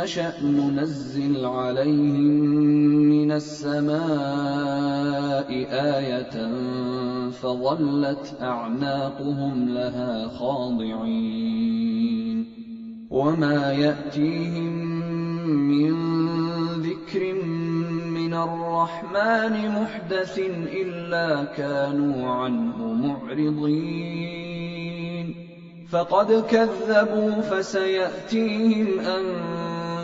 نَشَأْ نُنَزِّلْ عَلَيْهِم مِّنَ السَّمَاءِ آيَةً فَظَلَّتْ أَعْنَاقُهُمْ لَهَا خَاضِعِينَ وَمَا يَأْتِيهِم مِّن ذِكْرٍ مِّنَ الرَّحْمَٰنِ مُحْدَثٍ إِلَّا كَانُوا عَنْهُ مُعْرِضِينَ فَقَدْ كَذَّبُوا فَسَيَأْتِيهِمْ أَنبَاءُ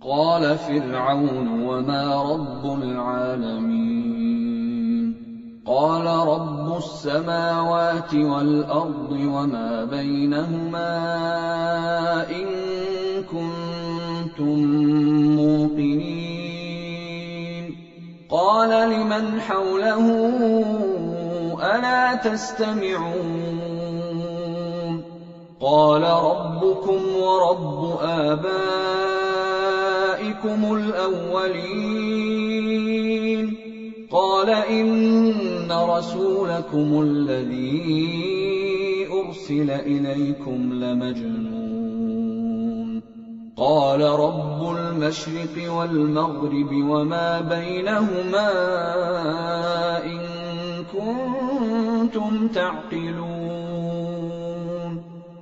قَالَ فِرْعَوْنُ وَمَا رَبُّ الْعَالَمِينَ قَالَ رَبُّ السَّمَاوَاتِ وَالْأَرْضِ وَمَا بَيْنَهُمَا إِن كُنتُم مُّوقِنِينَ قَالَ لِمَنْ حَوْلَهُ أَلَا تَسْتَمِعُونَ قَالَ رَبُّكُمْ وَرَبُّ آبَائِكُمُ الْأَوَّلِينَ؟ قَالَ إِنَّ رَسُولَكُمُ الَّذِي أُرْسِلَ إِلَيْكُمْ لَمَجْنُونٌ. قَالَ رَبُّ الْمَشْرِقِ وَالْمَغْرِبِ وَمَا بَيْنَهُمَا إِن كُنتُمْ تَعْقِلُونَ.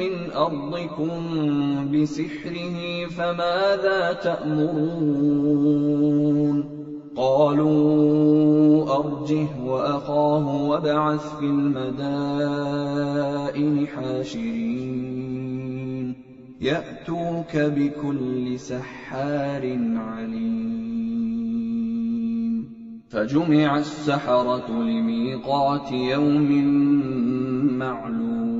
من أرضكم بسحره فماذا تأمرون؟ قالوا أرجه وأخاه وابعث في المدائن حاشرين. يأتوك بكل سحار عليم. فجمع السحرة لميقات يوم معلوم.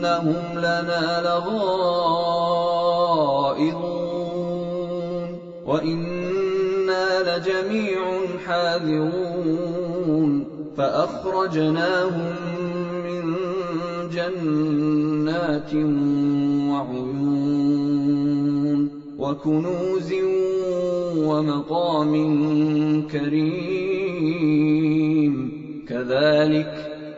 وإنهم لنا لغائظون وإنا لجميع حاذرون فأخرجناهم من جنات وعيون وكنوز ومقام كريم كذلك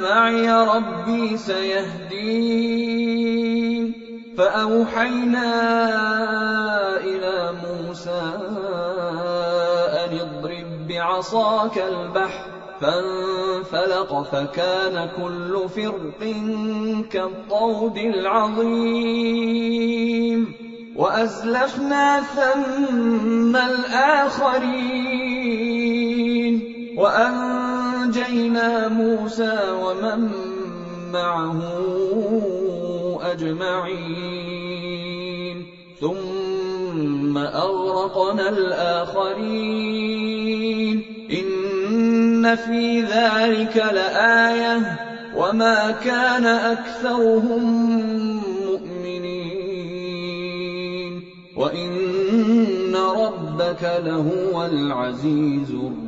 معي ربي سيهدين فأوحينا إلى موسى أن اضرب بعصاك البحر فانفلق فكان كل فرق كالطود العظيم وأزلفنا ثم الآخرين وأنجينا موسى ومن معه أجمعين ثم أغرقنا الآخرين إن في ذلك لآية وما كان أكثرهم مؤمنين وإن ربك لهو العزيز الرحيم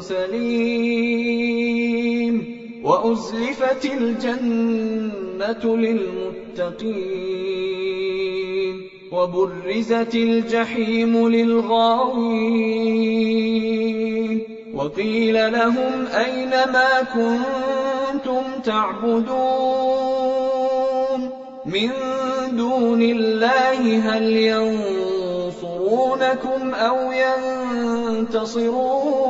سليم وأزلفت الجنة للمتقين وبرزت الجحيم للغاوين وقيل لهم أين ما كنتم تعبدون من دون الله هل ينصرونكم أو ينتصرون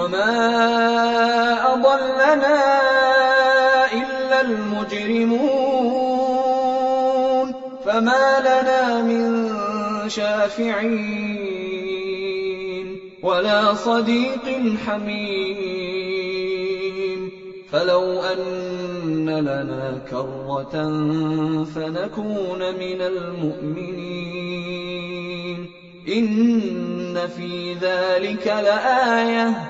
وما أضلنا إلا المجرمون فما لنا من شافعين ولا صديق حميم فلو أن لنا كرة فنكون من المؤمنين إن في ذلك لآية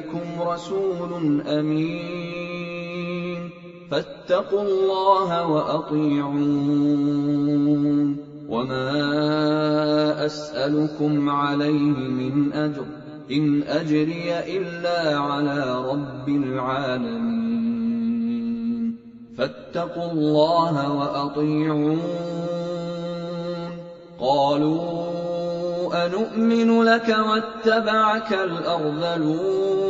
لَكُمْ رَسُولٌ أَمِينٌ. فَاتَّقُوا اللَّهَ وَأَطِيعُونِ. وَمَا أَسْأَلُكُمْ عَلَيْهِ مِنْ أَجْرٍ ۖ. إِنْ أَجْرِيَ إِلَّا عَلَىٰ رَبِّ الْعَالَمِينَ. فَاتَّقُوا اللَّهَ وَأَطِيعُونِ. قَالُوا أَنُؤْمِنُ لَكَ وَاتَّبَعَكَ الْأَرْذَلُونَ.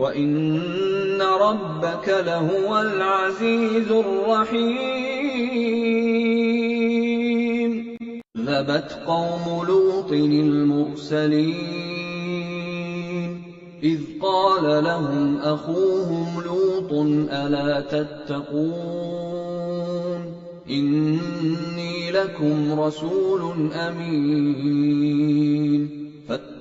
وَإِنَّ رَبَّكَ لَهُوَ الْعَزِيزُ الرَّحِيمُ كَذَّبَتْ قَوْمُ لُوطٍ الْمُرْسَلِينَ إِذْ قَالَ لَهُمْ أَخُوهُمْ لُوطٌ أَلَا تَتَّقُونَ إِنِّي لَكُمْ رَسُولٌ أَمِينٌ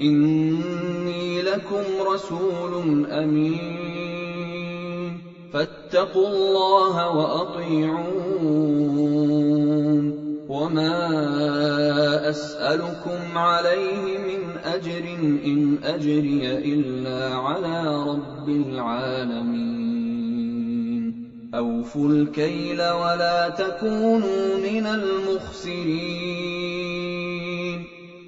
إِنِّي لَكُمْ رَسُولٌ أَمِينٌ. فَاتَّقُوا اللَّهَ وَأَطِيعُونِ. وَمَا أَسْأَلُكُمْ عَلَيْهِ مِنْ أَجْرٍ ۖ إِنْ أَجْرِيَ إِلَّا عَلَىٰ رَبِّ الْعَالَمِينَ. أَوْفُوا الْكَيْلَ وَلَا تَكُونُوا مِنَ الْمُخْسِرِينَ.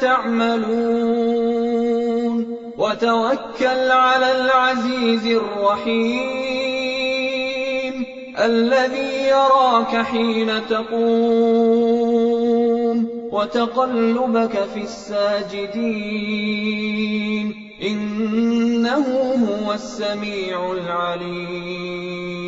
تَعْمَلُونَ. وَتَوَكَّلْ عَلَى الْعَزِيزِ الرَّحِيمِ الَّذِي يَرَاكَ حِينَ تَقُومُ وَتَقَلُّبَكَ فِي السَّاجِدِينَ. إِنَّهُ هُوَ السَّمِيعُ الْعَلِيمُ.